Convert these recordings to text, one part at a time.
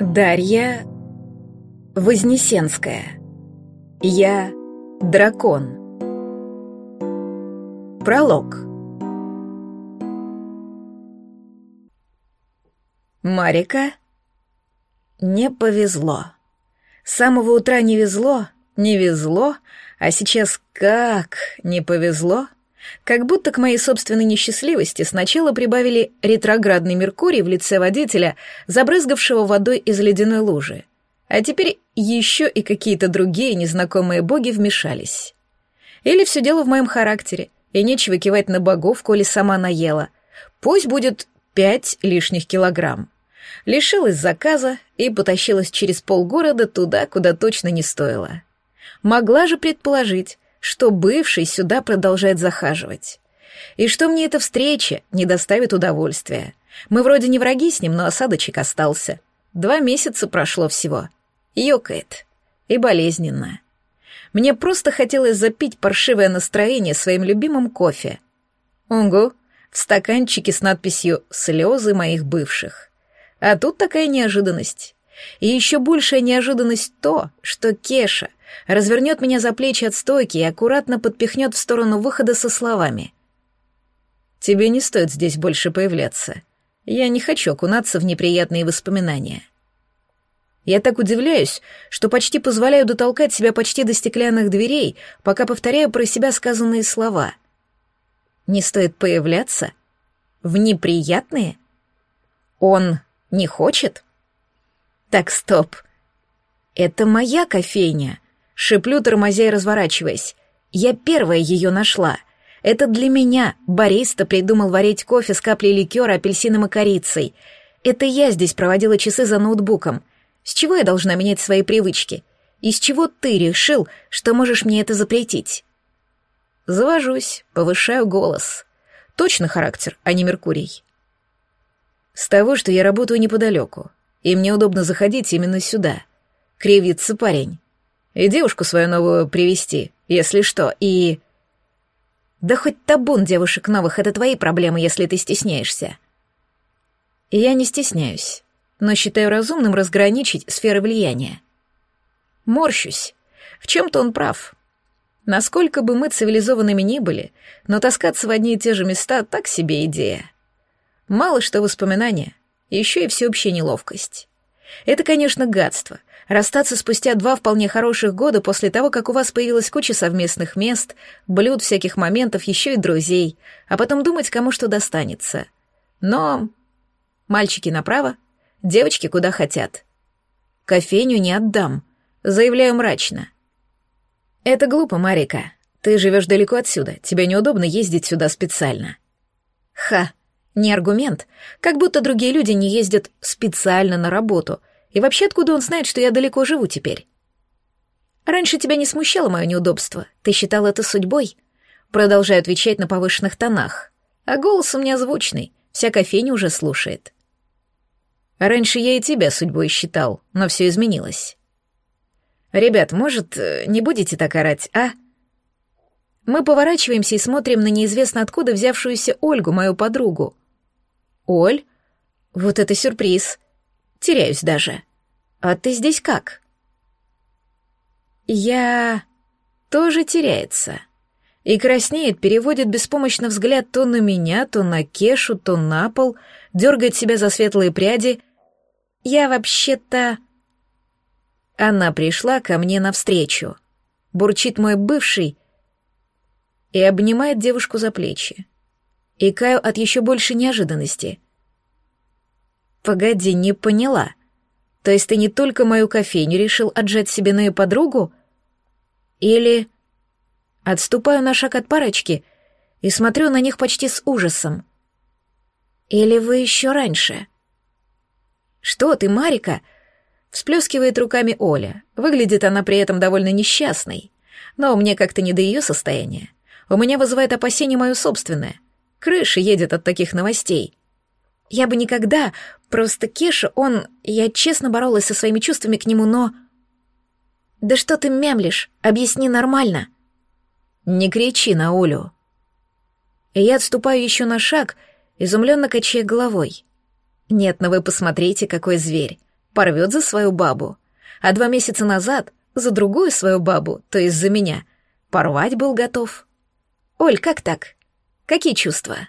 Дарья Вознесенская. Я дракон. Пролог. Марика не повезло. С самого утра не везло, не везло, а сейчас как не повезло. Как будто к моей собственной несчастливости сначала прибавили ретроградный Меркурий в лице водителя, забрызгавшего водой из ледяной лужи. А теперь еще и какие-то другие незнакомые боги вмешались. Или все дело в моем характере, и нечего кивать на богов, коли сама наела. Пусть будет пять лишних килограмм. Лишилась заказа и потащилась через полгорода туда, куда точно не стоило. Могла же предположить, что бывший сюда продолжает захаживать. И что мне эта встреча не доставит удовольствия. Мы вроде не враги с ним, но осадочек остался. Два месяца прошло всего. Ёкает. И болезненно. Мне просто хотелось запить паршивое настроение своим любимым кофе. Угу, в стаканчике с надписью «Слезы моих бывших». А тут такая неожиданность. И еще большая неожиданность то, что Кеша развернет меня за плечи от стойки и аккуратно подпихнет в сторону выхода со словами. «Тебе не стоит здесь больше появляться. Я не хочу окунаться в неприятные воспоминания». Я так удивляюсь, что почти позволяю дотолкать себя почти до стеклянных дверей, пока повторяю про себя сказанные слова. «Не стоит появляться? В неприятные? Он не хочет?» «Так, стоп. Это моя кофейня», Шиплю, тормозя и разворачиваясь. Я первая ее нашла. Это для меня бариста придумал варить кофе с каплей ликера, апельсином и корицей. Это я здесь проводила часы за ноутбуком. С чего я должна менять свои привычки? И с чего ты решил, что можешь мне это запретить? Завожусь, повышаю голос. Точно характер, а не Меркурий. С того, что я работаю неподалеку, и мне удобно заходить именно сюда. Кривится парень. И девушку свою новую привести, если что, и... Да хоть табун девушек новых — это твои проблемы, если ты стесняешься. И я не стесняюсь, но считаю разумным разграничить сферы влияния. Морщусь. В чем-то он прав. Насколько бы мы цивилизованными ни были, но таскаться в одни и те же места — так себе идея. Мало что воспоминания, еще и всеобщая неловкость. Это, конечно, гадство — Расстаться спустя два вполне хороших года после того, как у вас появилась куча совместных мест, блюд, всяких моментов, еще и друзей, а потом думать, кому что достанется. Но мальчики направо, девочки куда хотят. Кофейню не отдам, заявляю мрачно. Это глупо, Марика. Ты живешь далеко отсюда, тебе неудобно ездить сюда специально. Ха, не аргумент, как будто другие люди не ездят специально на работу — и вообще, откуда он знает, что я далеко живу теперь? Раньше тебя не смущало мое неудобство. Ты считал это судьбой? Продолжаю отвечать на повышенных тонах. А голос у меня звучный, вся кофейня уже слушает. Раньше я и тебя судьбой считал, но все изменилось. Ребят, может, не будете так орать, а? Мы поворачиваемся и смотрим на неизвестно откуда взявшуюся Ольгу, мою подругу. Оль? Вот это сюрприз. Теряюсь даже. А ты здесь как? Я... тоже теряется. И краснеет, переводит беспомощно взгляд то на меня, то на Кешу, то на пол, дергает себя за светлые пряди. Я вообще-то... Она пришла ко мне навстречу. Бурчит мой бывший и обнимает девушку за плечи. И каю от еще большей неожиданности — «Погоди, не поняла. То есть ты не только мою кофейню решил отжать себе, но и подругу? Или...» Отступаю на шаг от парочки и смотрю на них почти с ужасом. «Или вы еще раньше?» «Что ты, Марика?» Всплескивает руками Оля. Выглядит она при этом довольно несчастной. Но мне как-то не до ее состояния. У меня вызывает опасение мое собственное. Крыша едет от таких новостей. Я бы никогда, просто Кеша, он... Я честно боролась со своими чувствами к нему, но... Да что ты мямлишь? Объясни нормально. Не кричи на Олю. И я отступаю еще на шаг, изумленно качая головой. Нет, но ну вы посмотрите, какой зверь. порвет за свою бабу, а два месяца назад за другую свою бабу, то есть за меня, порвать был готов. Оль, как так? Какие чувства?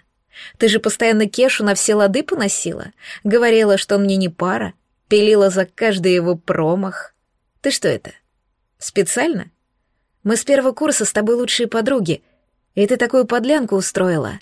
Ты же постоянно Кешу на все лады поносила, говорила, что мне не пара, пилила за каждый его промах. Ты что это? Специально? Мы с первого курса с тобой лучшие подруги, и ты такую подлянку устроила.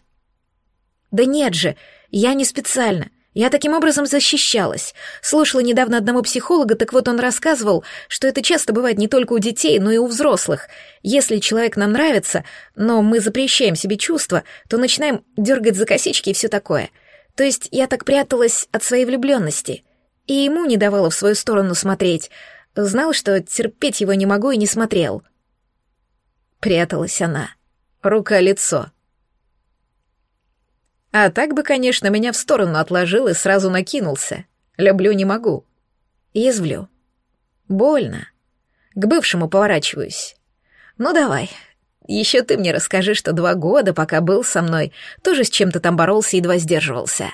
Да нет же, я не специально. Я таким образом защищалась. Слушала недавно одного психолога, так вот он рассказывал, что это часто бывает не только у детей, но и у взрослых. Если человек нам нравится, но мы запрещаем себе чувства, то начинаем дергать за косички и все такое. То есть я так пряталась от своей влюбленности. И ему не давала в свою сторону смотреть. Знал, что терпеть его не могу и не смотрел. Пряталась она. Рука-лицо. А так бы, конечно, меня в сторону отложил и сразу накинулся. Люблю не могу. Язвлю. Больно. К бывшему поворачиваюсь. Ну давай, еще ты мне расскажи, что два года, пока был со мной, тоже с чем-то там боролся и едва сдерживался.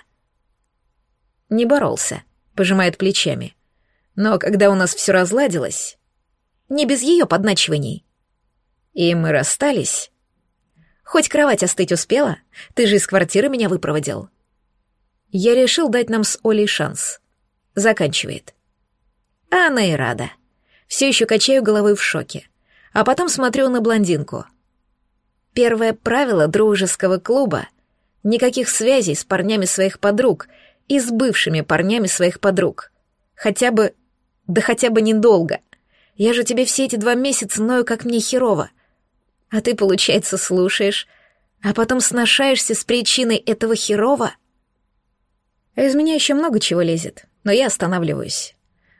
Не боролся, пожимает плечами. Но когда у нас все разладилось, не без ее подначиваний. И мы расстались, Хоть кровать остыть успела, ты же из квартиры меня выпроводил. Я решил дать нам с Олей шанс. Заканчивает. А она и рада. Все еще качаю головой в шоке. А потом смотрю на блондинку. Первое правило дружеского клуба — никаких связей с парнями своих подруг и с бывшими парнями своих подруг. Хотя бы... да хотя бы недолго. Я же тебе все эти два месяца ною, как мне херово. А ты, получается, слушаешь, а потом сношаешься с причиной этого херова? Из меня еще много чего лезет, но я останавливаюсь.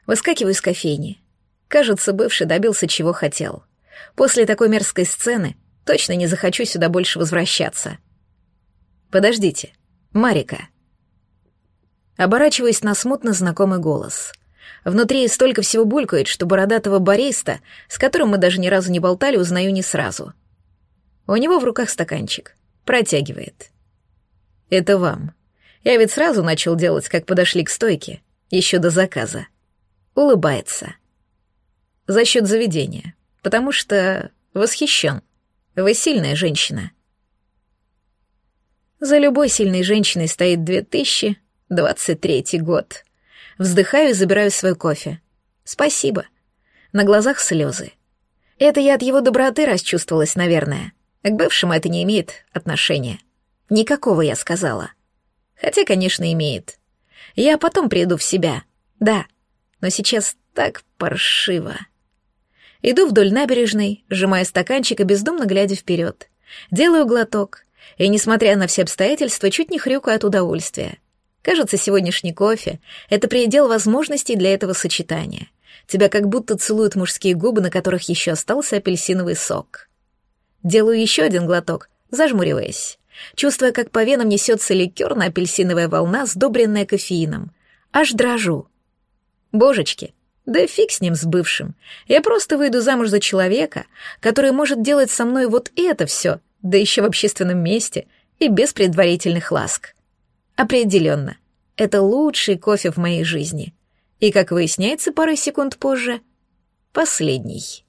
Выскакиваю из кофейни. Кажется, бывший добился чего хотел. После такой мерзкой сцены точно не захочу сюда больше возвращаться. Подождите, Марика. Оборачиваясь на смутно знакомый голос — Внутри столько всего булькает, что бородатого бариста, с которым мы даже ни разу не болтали, узнаю не сразу. У него в руках стаканчик. Протягивает. «Это вам. Я ведь сразу начал делать, как подошли к стойке, еще до заказа». Улыбается. «За счет заведения, потому что восхищен. Вы сильная женщина». За любой сильной женщиной стоит 2023 год. Вздыхаю и забираю свой кофе. Спасибо. На глазах слезы. Это я от его доброты расчувствовалась, наверное. К бывшему это не имеет отношения. Никакого, я сказала. Хотя, конечно, имеет. Я потом приду в себя. Да. Но сейчас так паршиво. Иду вдоль набережной, сжимая стаканчик и бездумно глядя вперед. Делаю глоток. И, несмотря на все обстоятельства, чуть не хрюкаю от удовольствия. Кажется, сегодняшний кофе — это предел возможностей для этого сочетания. Тебя как будто целуют мужские губы, на которых еще остался апельсиновый сок. Делаю еще один глоток, зажмуриваясь, чувствуя, как по венам несется ликерно-апельсиновая волна, сдобренная кофеином. Аж дрожу. Божечки, да фиг с ним, с бывшим. Я просто выйду замуж за человека, который может делать со мной вот это все, да еще в общественном месте и без предварительных ласк. Определенно, это лучший кофе в моей жизни. И, как выясняется пару секунд позже, последний.